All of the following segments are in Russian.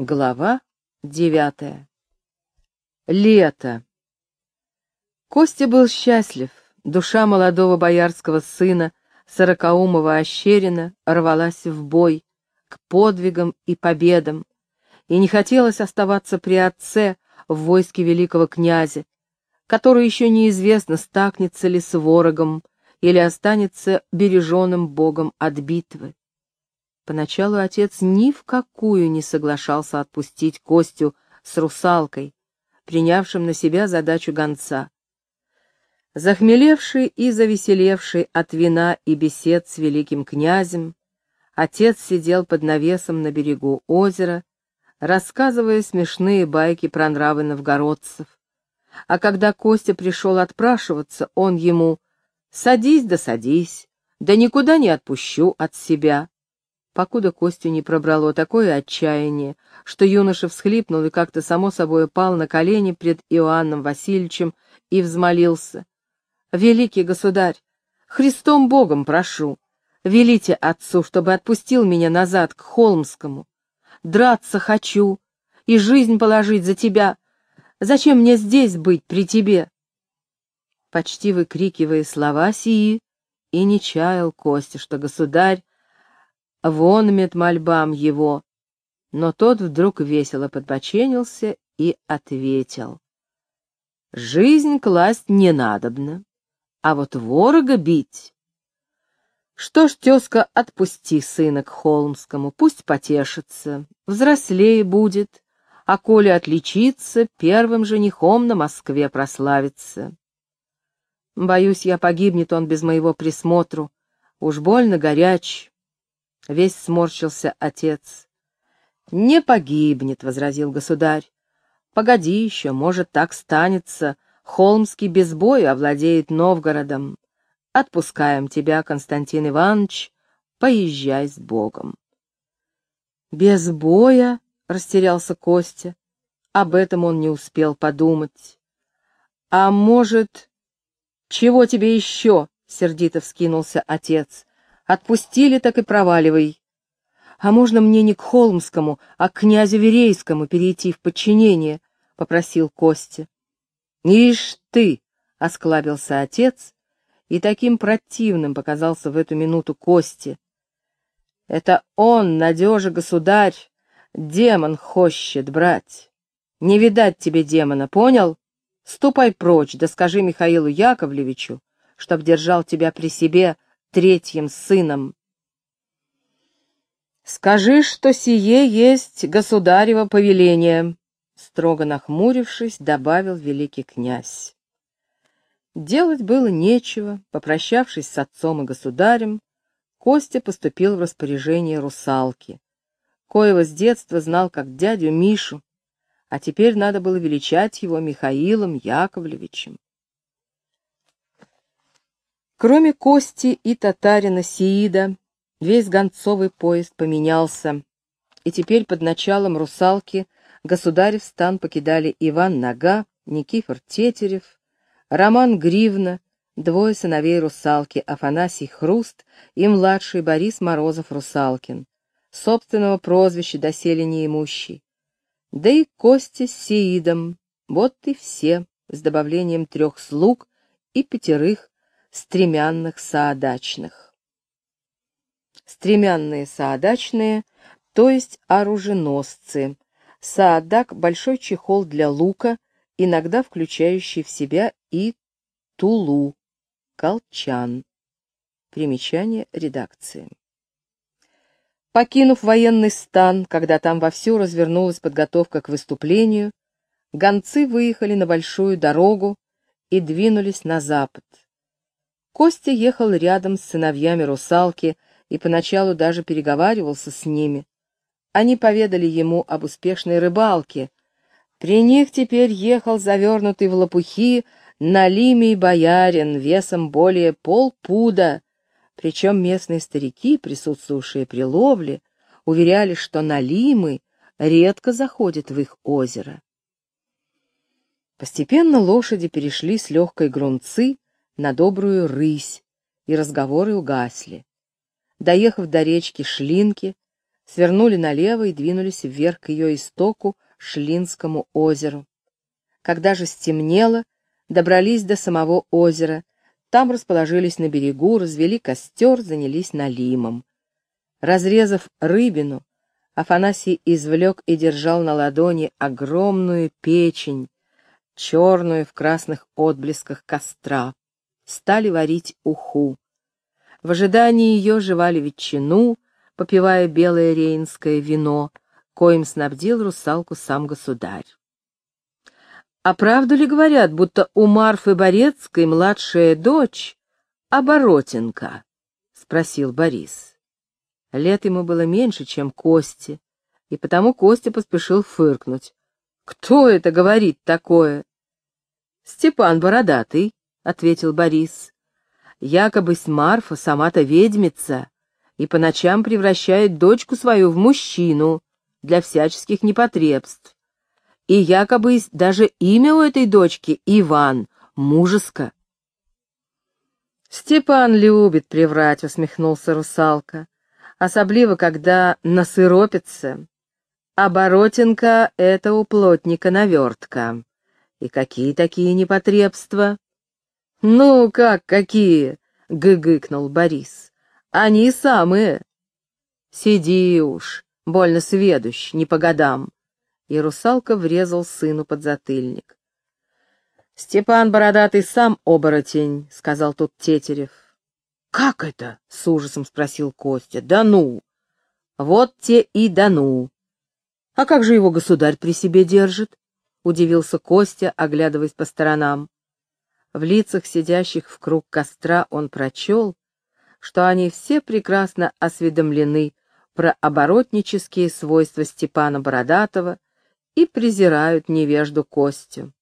Глава девятая. Лето. Костя был счастлив. Душа молодого боярского сына, сорокаумого Ощерина, рвалась в бой, к подвигам и победам, и не хотелось оставаться при отце в войске великого князя, который еще неизвестно, стакнется ли с ворогом или останется береженным богом от битвы. Поначалу отец ни в какую не соглашался отпустить Костю с русалкой, принявшим на себя задачу гонца. Захмелевший и завеселевший от вина и бесед с великим князем, отец сидел под навесом на берегу озера, рассказывая смешные байки про нравы новгородцев. А когда Костя пришел отпрашиваться, он ему «Садись да садись, да никуда не отпущу от себя» покуда Костю не пробрало такое отчаяние, что юноша всхлипнул и как-то само собой упал на колени пред Иоанном Васильевичем и взмолился. «Великий государь, Христом Богом прошу, велите отцу, чтобы отпустил меня назад к Холмскому. Драться хочу и жизнь положить за тебя. Зачем мне здесь быть при тебе?» Почти выкрикивая слова сии, и не чаял Костя, что государь вон мет мольбам его. Но тот вдруг весело подбоченился и ответил. Жизнь класть не надобно, а вот ворога бить. Что ж, тезка, отпусти сына к Холмскому, пусть потешится, взрослее будет, а коли отличится, первым женихом на Москве прославится. Боюсь, я погибнет он без моего присмотру, уж больно горяч, Весь сморщился отец. «Не погибнет», — возразил государь. «Погоди еще, может, так станется. Холмский без боя овладеет Новгородом. Отпускаем тебя, Константин Иванович, поезжай с Богом». «Без боя?» — растерялся Костя. Об этом он не успел подумать. «А может...» «Чего тебе еще?» — сердито вскинулся отец. Отпустили, так и проваливай. А можно мне не к Холмскому, а к князю Верейскому перейти в подчинение? — попросил Костя. — Ишь ты! — осклабился отец, и таким противным показался в эту минуту Косте. — Это он, надежа государь, демон хочет брать. Не видать тебе демона, понял? Ступай прочь, да скажи Михаилу Яковлевичу, чтоб держал тебя при себе, — третьим сыном. «Скажи, что сие есть государево повеление», — строго нахмурившись, добавил великий князь. Делать было нечего, попрощавшись с отцом и государем, Костя поступил в распоряжение русалки. Коего с детства знал как дядю Мишу, а теперь надо было величать его Михаилом Яковлевичем. Кроме Кости и татарина Сиида, весь гонцовый поезд поменялся, и теперь под началом русалки государев стан покидали Иван Нога, Никифор Тетерев, Роман Гривна, двое сыновей русалки, Афанасий Хруст и младший Борис Морозов-Русалкин, собственного прозвища доселе неимущий. Да и Костя с Сиидом, вот и все, с добавлением трех слуг и пятерых стремянных саадачных. Стремянные саадачные, то есть оруженосцы. Саадак — большой чехол для лука, иногда включающий в себя и тулу, колчан. Примечание редакции. Покинув военный стан, когда там вовсю развернулась подготовка к выступлению, гонцы выехали на большую дорогу и двинулись на запад. Костя ехал рядом с сыновьями русалки и поначалу даже переговаривался с ними. Они поведали ему об успешной рыбалке. При них теперь ехал завернутый в лопухи налимий боярин весом более полпуда, причем местные старики, присутствовавшие при ловле, уверяли, что налимы редко заходят в их озеро. Постепенно лошади перешли с легкой грунцы на добрую рысь, и разговоры угасли. Доехав до речки Шлинки, свернули налево и двинулись вверх к ее истоку, Шлинскому озеру. Когда же стемнело, добрались до самого озера, там расположились на берегу, развели костер, занялись налимом. Разрезав рыбину, Афанасий извлек и держал на ладони огромную печень, черную в красных отблесках костра. Стали варить уху. В ожидании ее жевали ветчину, попивая белое рейнское вино, коим снабдил русалку сам государь. А правду ли говорят, будто у Марфы Борецкой младшая дочь — Оборотенка? — спросил Борис. Лет ему было меньше, чем Кости, и потому Костя поспешил фыркнуть. «Кто это говорит такое?» «Степан Бородатый», — ответил Борис. «Якобы с Марфа сама-то ведьмица, и по ночам превращает дочку свою в мужчину для всяческих непотребств. И якобы даже имя у этой дочки Иван, мужеско». «Степан любит приврать», — усмехнулся русалка, «особливо, когда насыропится. Оборотенка — это у плотника навертка». И какие такие непотребства? Ну, как какие? — гыгыкнул Борис. Они самые. Сиди уж, больно сведущ, не по годам. И русалка врезал сыну под затыльник. Степан Бородатый сам оборотень, — сказал тут Тетерев. Как это? — с ужасом спросил Костя. Да ну! Вот те и да ну! А как же его государь при себе держит? — удивился Костя, оглядываясь по сторонам. В лицах сидящих в круг костра он прочел, что они все прекрасно осведомлены про оборотнические свойства Степана Бородатого и презирают невежду Костю.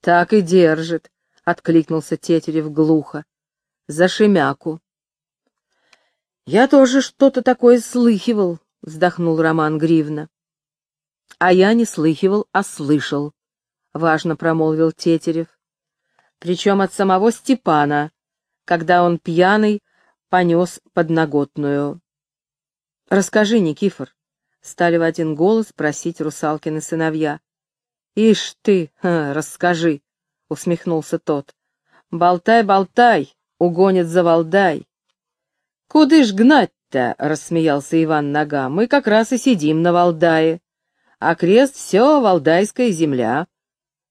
«Так и держит», — откликнулся Тетерев глухо, — «за Шемяку». «Я тоже что-то такое слыхивал», — вздохнул Роман Гривна. А я не слыхивал, а слышал, — важно промолвил Тетерев. Причем от самого Степана, когда он пьяный понес подноготную. «Расскажи, Никифор», — стали в один голос просить русалкины сыновья. «Ишь ты, ха, расскажи», — усмехнулся тот. «Болтай, болтай, угонит за Валдай». «Куды ж гнать-то?» — рассмеялся Иван Нога. «Мы как раз и сидим на Валдае» а крест — все Валдайская земля.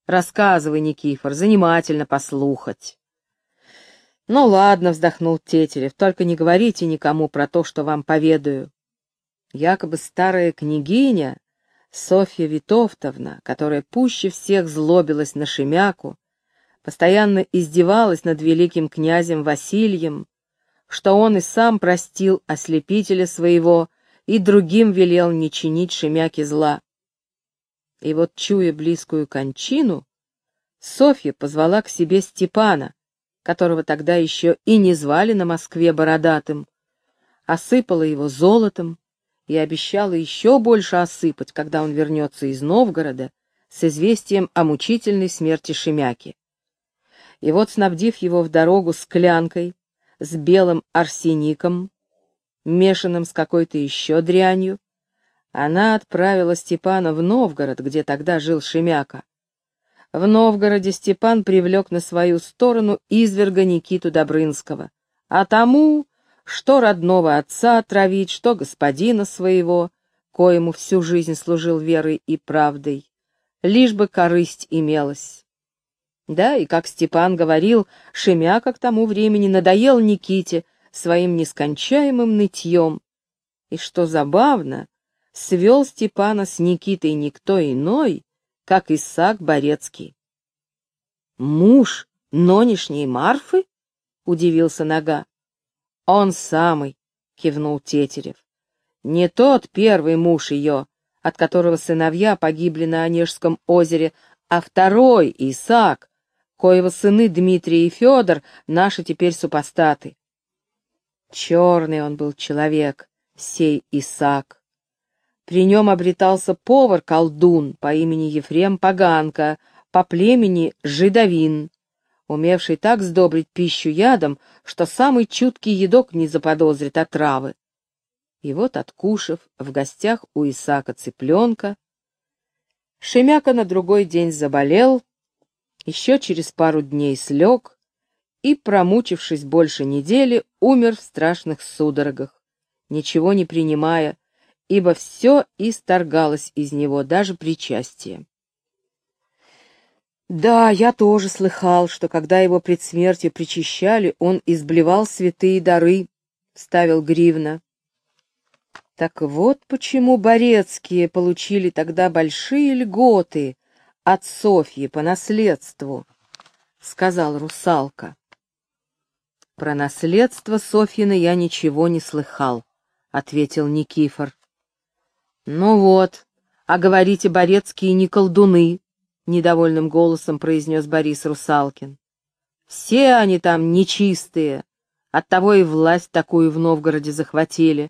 Рассказывай, Никифор, занимательно послухать. Ну ладно, вздохнул Тетерев, только не говорите никому про то, что вам поведаю. Якобы старая княгиня, Софья Витовтовна, которая пуще всех злобилась на Шемяку, постоянно издевалась над великим князем Васильем, что он и сам простил ослепителя своего и другим велел не чинить Шемяке зла. И вот, чуя близкую кончину, Софья позвала к себе Степана, которого тогда еще и не звали на Москве бородатым, осыпала его золотом и обещала еще больше осыпать, когда он вернется из Новгорода с известием о мучительной смерти Шемяки. И вот, снабдив его в дорогу склянкой с белым арсеником, мешанным с какой-то еще дрянью, она отправила Степана в Новгород, где тогда жил Шемяка. В Новгороде Степан привлек на свою сторону изверга Никиту Добрынского, а тому, что родного отца отравить, что господина своего, коему всю жизнь служил верой и правдой, лишь бы корысть имелась. Да, и как Степан говорил, Шемяка к тому времени надоел Никите своим нескончаемым нытьем. И что забавно, свел Степана с Никитой никто иной, как Исаак Борецкий. «Муж нонешней Марфы?» — удивился Нога. «Он самый», — кивнул Тетерев. «Не тот первый муж ее, от которого сыновья погибли на Онежском озере, а второй, Исаак, коего сыны Дмитрий и Федор наши теперь супостаты. Черный он был человек, сей Исаак. При нем обретался повар-колдун по имени Ефрем Поганка, по племени Жидовин, умевший так сдобрить пищу ядом, что самый чуткий едок не заподозрит отравы. И вот, откушав в гостях у Исака цыпленка, Шемяка на другой день заболел, еще через пару дней слег и, промучившись больше недели, умер в страшных судорогах, ничего не принимая, ибо все исторгалось из него, даже причастие. Да, я тоже слыхал, что когда его пред смертью причащали, он изблевал святые дары, — ставил Гривна. Так вот почему Борецкие получили тогда большие льготы от Софьи по наследству, — сказал русалка. Про наследство Софьины я ничего не слыхал, — ответил Никифор. Ну вот, а говорите, Борецкие не колдуны, недовольным голосом произнес Борис Русалкин. Все они там нечистые, оттого и власть такую в Новгороде захватили.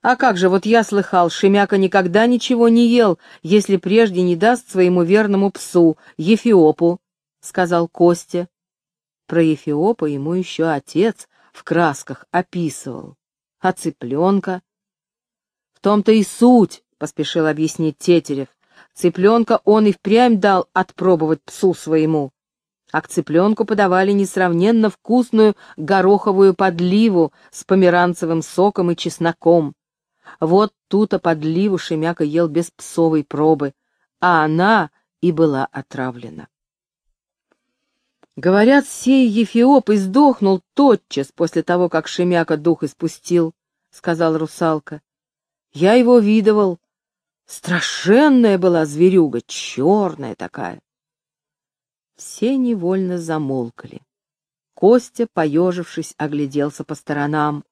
А как же, вот я слыхал, Шемяка никогда ничего не ел, если прежде не даст своему верному псу, Ефиопу, — сказал Костя. Про Ефиопа ему еще отец в красках описывал. А цыпленка? Том-то и суть, — поспешил объяснить Тетерев. Цыпленка он и впрямь дал отпробовать псу своему. А к цыпленку подавали несравненно вкусную гороховую подливу с померанцевым соком и чесноком. Вот тут-то подливу Шемяка ел без псовой пробы, а она и была отравлена. Говорят, сей Ефиоп издохнул тотчас после того, как Шемяка дух испустил, — сказал русалка. Я его видывал, Страшенная была зверюга, черная такая. Все невольно замолкли. Костя, поежившись, огляделся по сторонам.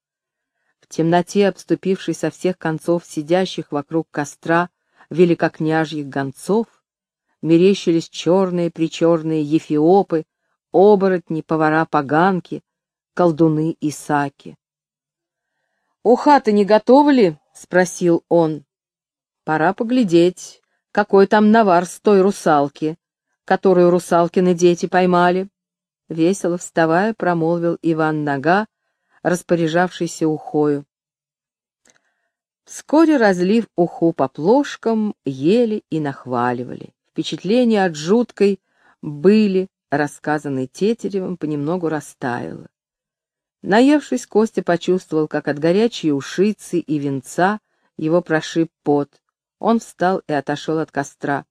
В темноте, обступившей со всех концов сидящих вокруг костра великокняжьих гонцов, мерещились черные-причерные ефиопы, оборотни, повара-поганки, колдуны и саки. — У хаты не готовы ли? — спросил он. Пора поглядеть, какой там навар с той русалки, которую русалкины дети поймали. Весело вставая, промолвил Иван Нога, распоряжавшийся ухою. Вскоре, разлив уху по плошкам, ели и нахваливали. Впечатления от жуткой были, рассказанной Тетеревым, понемногу растаяло. Наевшись, Костя почувствовал, как от горячей ушицы и венца его прошиб пот. Он встал и отошел от костра.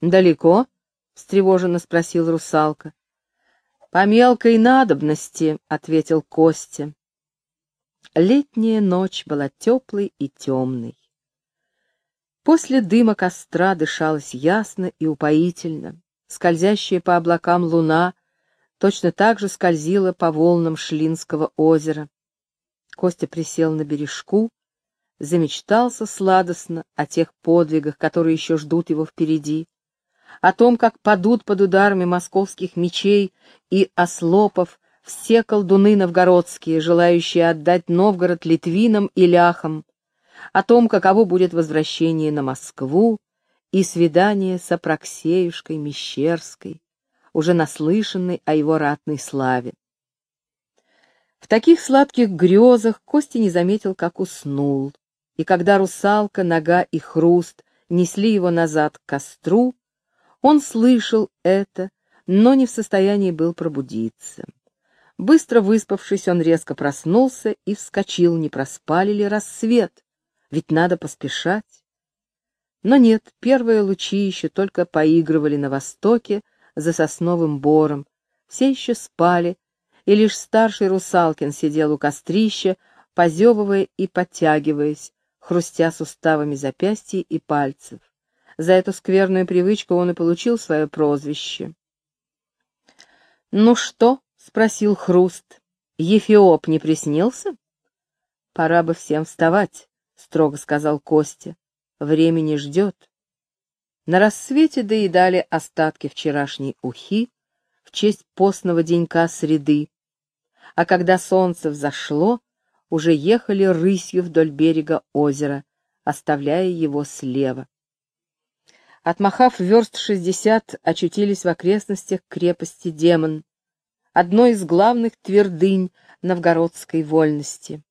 «Далеко?» — встревоженно спросил русалка. «По мелкой надобности», — ответил Костя. Летняя ночь была теплой и темной. После дыма костра дышалось ясно и упоительно. Скользящая по облакам луна точно так же скользила по волнам Шлинского озера. Костя присел на бережку замечтался сладостно о тех подвигах, которые еще ждут его впереди, о том, как падут под ударами московских мечей и ослопов все колдуны новгородские, желающие отдать Новгород литвинам и ляхам, о том, каково будет возвращение на Москву и свидание с Апраксеюшкой Мещерской, уже наслышанной о его ратной славе. В таких сладких грезах Костя не заметил, как уснул и когда русалка, нога и хруст несли его назад к костру, он слышал это, но не в состоянии был пробудиться. Быстро выспавшись, он резко проснулся и вскочил, не проспали ли рассвет, ведь надо поспешать. Но нет, первые лучи еще только поигрывали на востоке за сосновым бором, все еще спали, и лишь старший Русалкин сидел у кострища, позевывая и подтягиваясь, хрустя суставами запястья и пальцев. За эту скверную привычку он и получил свое прозвище. «Ну что?» — спросил Хруст. «Ефиоп не приснился?» «Пора бы всем вставать», — строго сказал Костя. «Времени ждет». На рассвете доедали остатки вчерашней ухи в честь постного денька среды, а когда солнце взошло, уже ехали рысью вдоль берега озера, оставляя его слева. Отмахав верст шестьдесят, очутились в окрестностях крепости Демон, одной из главных твердынь новгородской вольности.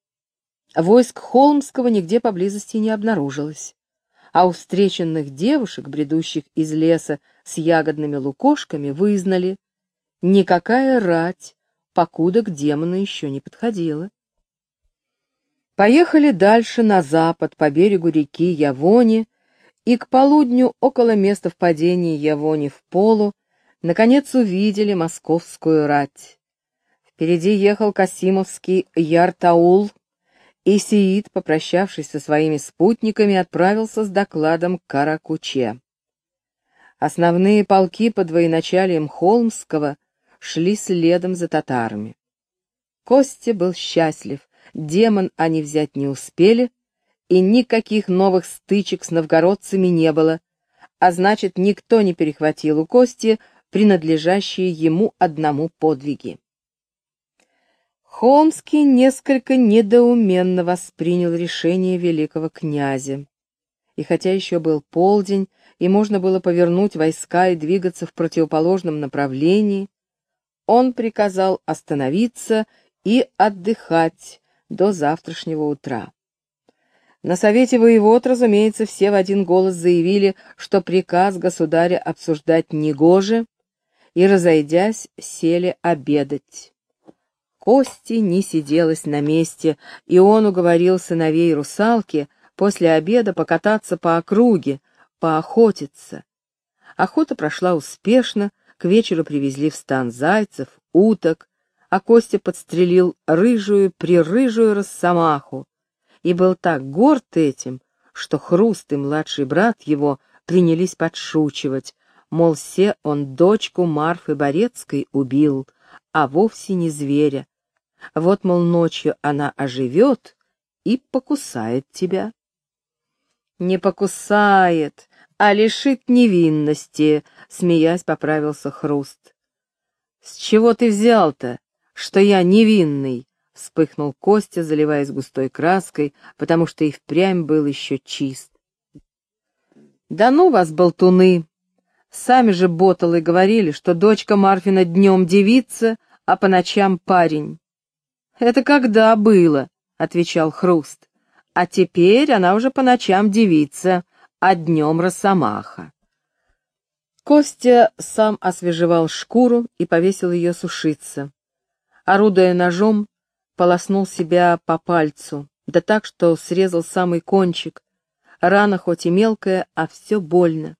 Войск Холмского нигде поблизости не обнаружилось, а у встреченных девушек, бредущих из леса с ягодными лукошками, вызнали, никакая рать, покуда к демону еще не подходила. Поехали дальше на запад по берегу реки Явони, и к полудню около места впадения Явони в полу наконец увидели московскую рать. Впереди ехал Касимовский Яртаул, и Сиит, попрощавшись со своими спутниками, отправился с докладом к Каракуче. Основные полки под военачалием Холмского шли следом за татарами. Костя был счастлив, демон они взять не успели, и никаких новых стычек с новгородцами не было, а значит, никто не перехватил у Кости принадлежащие ему одному подвиги. Холмский несколько недоуменно воспринял решение великого князя. И хотя еще был полдень, и можно было повернуть войска и двигаться в противоположном направлении, он приказал остановиться и отдыхать до завтрашнего утра. На совете воевод, разумеется, все в один голос заявили, что приказ государя обсуждать негоже, и, разойдясь, сели обедать. Кости не сиделась на месте, и он уговорил сыновей русалки после обеда покататься по округе, поохотиться. Охота прошла успешно, к вечеру привезли в стан зайцев, уток, а Костя подстрелил рыжую-прирыжую росомаху и был так горд этим, что Хруст и младший брат его принялись подшучивать, мол, все он дочку Марфы Борецкой убил, а вовсе не зверя. Вот, мол, ночью она оживет и покусает тебя. Не покусает, а лишит невинности, смеясь, поправился Хруст. С чего ты взял-то, что я невинный? Вспыхнул Костя, заливаясь густой краской, потому что и впрямь был еще чист. Да ну вас, болтуны! Сами же боталы говорили, что дочка Марфина днем девица, а по ночам парень. «Это когда было?» — отвечал Хруст. «А теперь она уже по ночам девица, а днем росомаха». Костя сам освежевал шкуру и повесил ее сушиться. Орудуя ножом, полоснул себя по пальцу, да так, что срезал самый кончик. Рана хоть и мелкая, а все больно.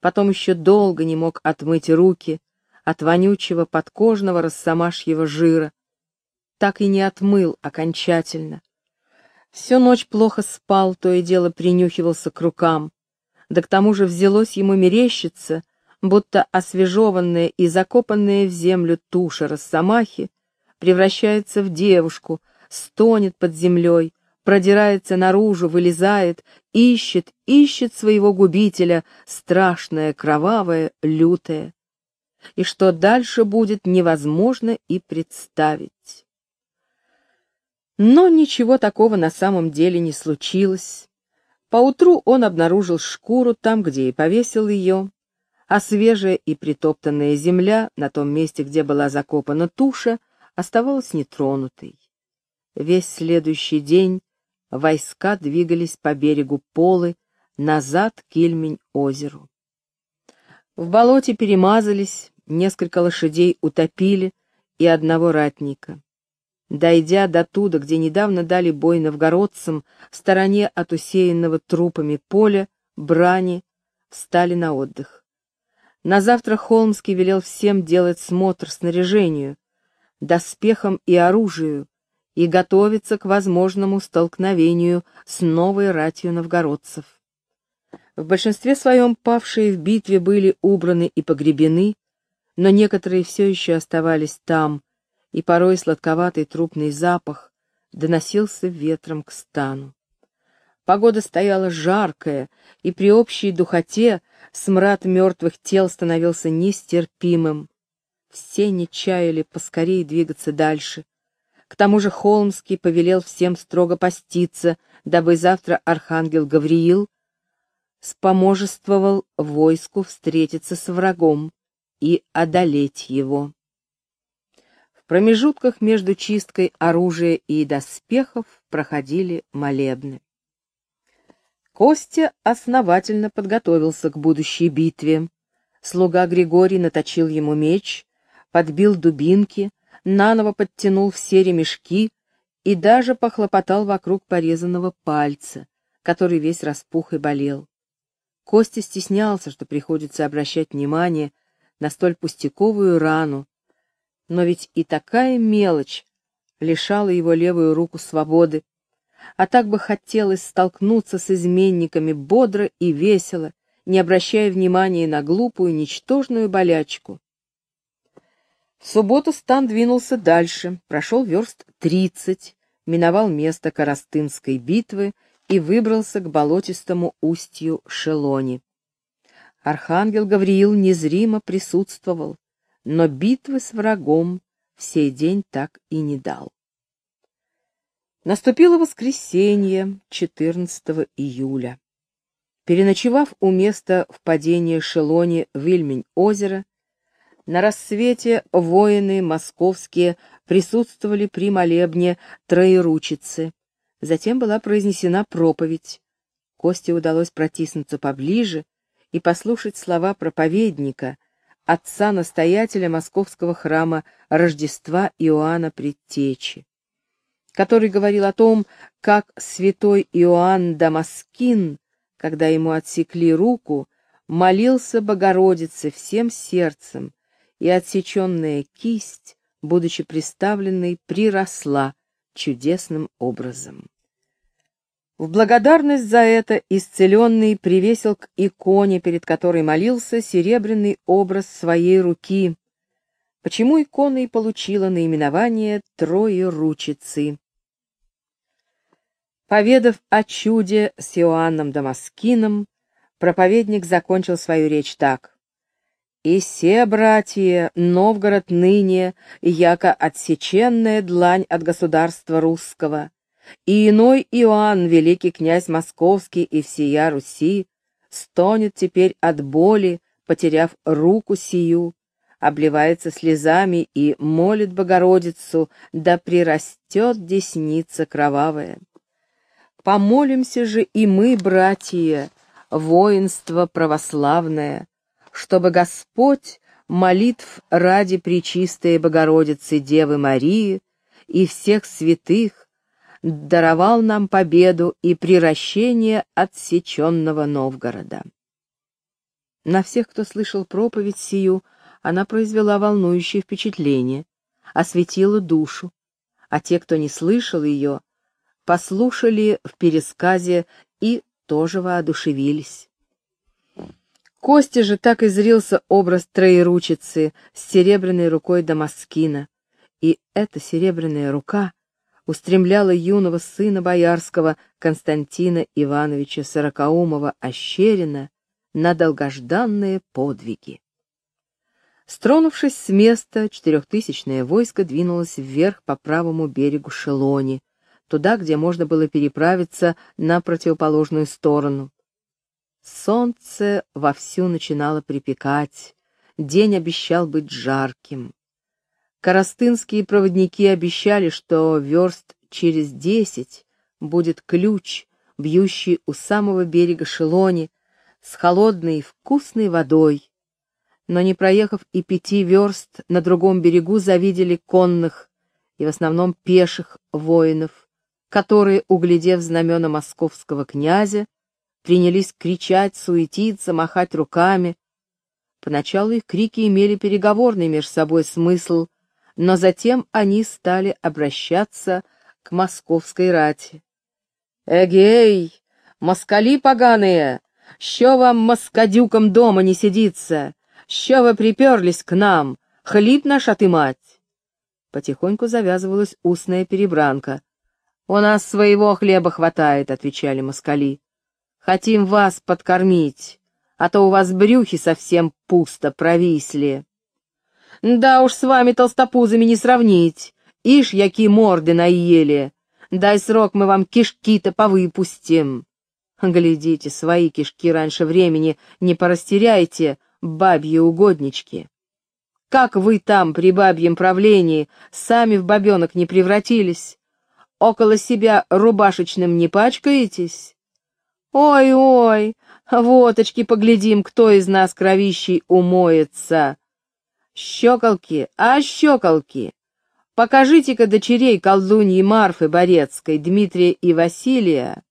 Потом еще долго не мог отмыть руки от вонючего подкожного росомашьего жира. Так и не отмыл окончательно. Всю ночь плохо спал, то и дело принюхивался к рукам. Да к тому же взялось ему мерещиться, будто освежеванная и закопанная в землю туша росомахи превращается в девушку, стонет под землей, продирается наружу, вылезает, ищет, ищет своего губителя, страшное, кровавое, лютое. И что дальше будет, невозможно и представить. Но ничего такого на самом деле не случилось. Поутру он обнаружил шкуру там, где и повесил ее, а свежая и притоптанная земля на том месте, где была закопана туша, оставалась нетронутой. Весь следующий день войска двигались по берегу Полы назад к Ильмень-озеру. В болоте перемазались, несколько лошадей утопили и одного ратника. Дойдя до туда, где недавно дали бой новгородцам, в стороне от усеянного трупами поля, брани, встали на отдых. На завтра Холмский велел всем делать смотр снаряжению, доспехам и оружию, и готовиться к возможному столкновению с новой ратью новгородцев. В большинстве своем павшие в битве были убраны и погребены, но некоторые все еще оставались там, и порой сладковатый трупный запах доносился ветром к стану. Погода стояла жаркая, и при общей духоте смрад мертвых тел становился нестерпимым. Все не чаяли поскорее двигаться дальше, к тому же Холмский повелел всем строго поститься, дабы завтра архангел Гавриил споможествовал войску встретиться с врагом и одолеть его. Промежутках между чисткой оружия и доспехов проходили молебны. Костя основательно подготовился к будущей битве. Слуга Григорий наточил ему меч, подбил дубинки, наново подтянул все ремешки и даже похлопотал вокруг порезанного пальца, который весь распух и болел. Костя стеснялся, что приходится обращать внимание на столь пустяковую рану, но ведь и такая мелочь лишала его левую руку свободы, а так бы хотелось столкнуться с изменниками бодро и весело, не обращая внимания на глупую, ничтожную болячку. В субботу стан двинулся дальше, прошел верст тридцать, миновал место Коростынской битвы и выбрался к болотистому устью Шелони. Архангел Гавриил незримо присутствовал, но битвы с врагом в сей день так и не дал. Наступило воскресенье, 14 июля. Переночевав у места впадения Шелони в Ильмень-озеро, на рассвете воины московские присутствовали при молебне Троеручицы. Затем была произнесена проповедь. Косте удалось протиснуться поближе и послушать слова проповедника, отца-настоятеля московского храма Рождества Иоанна Предтечи который говорил о том, как святой Иоанн Дамаскин, когда ему отсекли руку, молился Богородице всем сердцем, и отсеченная кисть, будучи приставленной, приросла чудесным образом. В благодарность за это исцеленный привесил к иконе, перед которой молился, серебряный образ своей руки, почему икона и получила наименование Троеручицы. Поведав о чуде с Иоанном Дамаскином, проповедник закончил свою речь так. «И се, братья, Новгород ныне, яко отсеченная длань от государства русского, и иной Иоанн, великий князь московский и всея Руси, стонет теперь от боли, потеряв руку сию, обливается слезами и молит Богородицу, да прирастет десница кровавая. Помолимся же и мы, братья, воинство православное, чтобы Господь молитв ради Пречистой Богородицы Девы Марии и всех святых даровал нам победу и приращение отсеченного Новгорода. На всех, кто слышал проповедь сию, она произвела волнующее впечатление, осветила душу, а те, кто не слышал ее, послушали в пересказе и тоже воодушевились. Кости же так изрился образ троеручицы с серебряной рукой Дамаскина, и эта серебряная рука устремляла юного сына боярского Константина Ивановича Сорокаумова-Ощерина на долгожданные подвиги. Стронувшись с места, четырехтысячное войско двинулось вверх по правому берегу Шелони, туда, где можно было переправиться на противоположную сторону. Солнце вовсю начинало припекать, день обещал быть жарким. Коростынские проводники обещали, что верст через десять будет ключ, бьющий у самого берега Шелони, с холодной и вкусной водой. Но не проехав и пяти верст, на другом берегу завидели конных и в основном пеших воинов, которые, углядев знамена московского князя, принялись кричать, суетиться, махать руками. Поначалу их крики имели переговорный между собой смысл, но затем они стали обращаться к московской рати. «Эгей, москалі поганые, що вам москадюкам дома не сидится? Що вы приперлись к нам? Хлеб наш отымать?» Потихоньку завязывалась устная перебранка. «У нас своего хлеба хватает», — отвечали москали. «Хотим вас подкормить, а то у вас брюхи совсем пусто провисли». «Да уж с вами толстопузами не сравнить, ишь, яки морды наели. Дай срок, мы вам кишки-то повыпустим». Глядите, свои кишки раньше времени не порастеряйте, бабьи угоднички. Как вы там, при бабьем правлении, сами в бабенок не превратились? Около себя рубашечным не пачкаетесь? Ой-ой, водочки поглядим, кто из нас кровищей умоется. Щеколки, а щеколки! Покажите-ка дочерей колдуньи Марфы Борецкой, Дмитрия и Василия.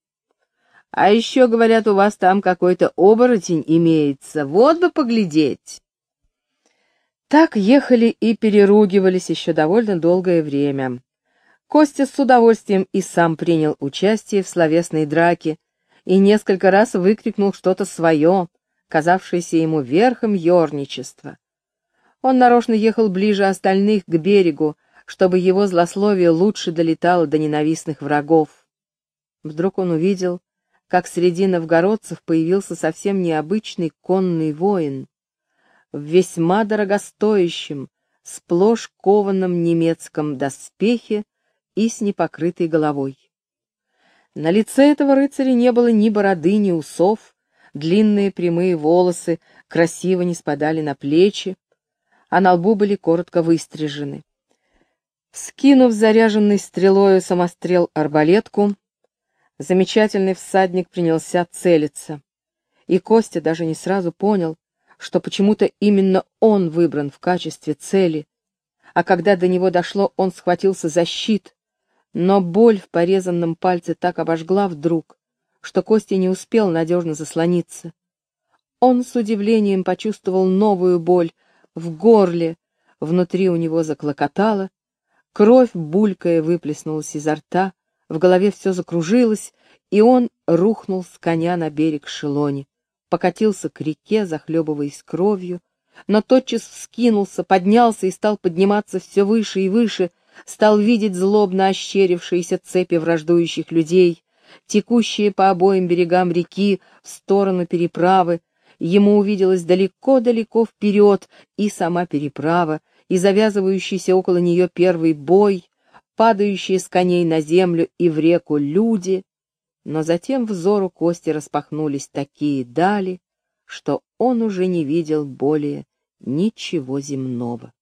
А еще, говорят, у вас там какой-то оборотень имеется, вот бы поглядеть. Так ехали и переругивались еще довольно долгое время. Костя с удовольствием и сам принял участие в словесной драке и несколько раз выкрикнул что-то свое, казавшееся ему верхом ерничества. Он нарочно ехал ближе остальных к берегу, чтобы его злословие лучше долетало до ненавистных врагов. Вдруг он увидел, как среди новгородцев появился совсем необычный конный воин в весьма дорогостоящем, сплошь кованом немецком доспехе и с непокрытой головой. На лице этого рыцаря не было ни бороды, ни усов, длинные прямые волосы красиво не спадали на плечи, а на лбу были коротко выстрижены. Скинув заряженный стрелою самострел арбалетку, замечательный всадник принялся целиться, и Костя даже не сразу понял, что почему-то именно он выбран в качестве цели, а когда до него дошло, он схватился за щит, но боль в порезанном пальце так обожгла вдруг, что Костя не успел надежно заслониться. Он с удивлением почувствовал новую боль в горле, внутри у него заклокотало, кровь, булькая, выплеснулась изо рта, в голове все закружилось, и он рухнул с коня на берег Шелони покатился к реке, захлебываясь кровью, но тотчас вскинулся, поднялся и стал подниматься все выше и выше, стал видеть злобно ощерившиеся цепи враждующих людей, текущие по обоим берегам реки в сторону переправы, ему увиделось далеко-далеко вперед и сама переправа, и завязывающийся около нее первый бой, падающие с коней на землю и в реку люди, но затем взору Кости распахнулись такие дали, что он уже не видел более ничего земного.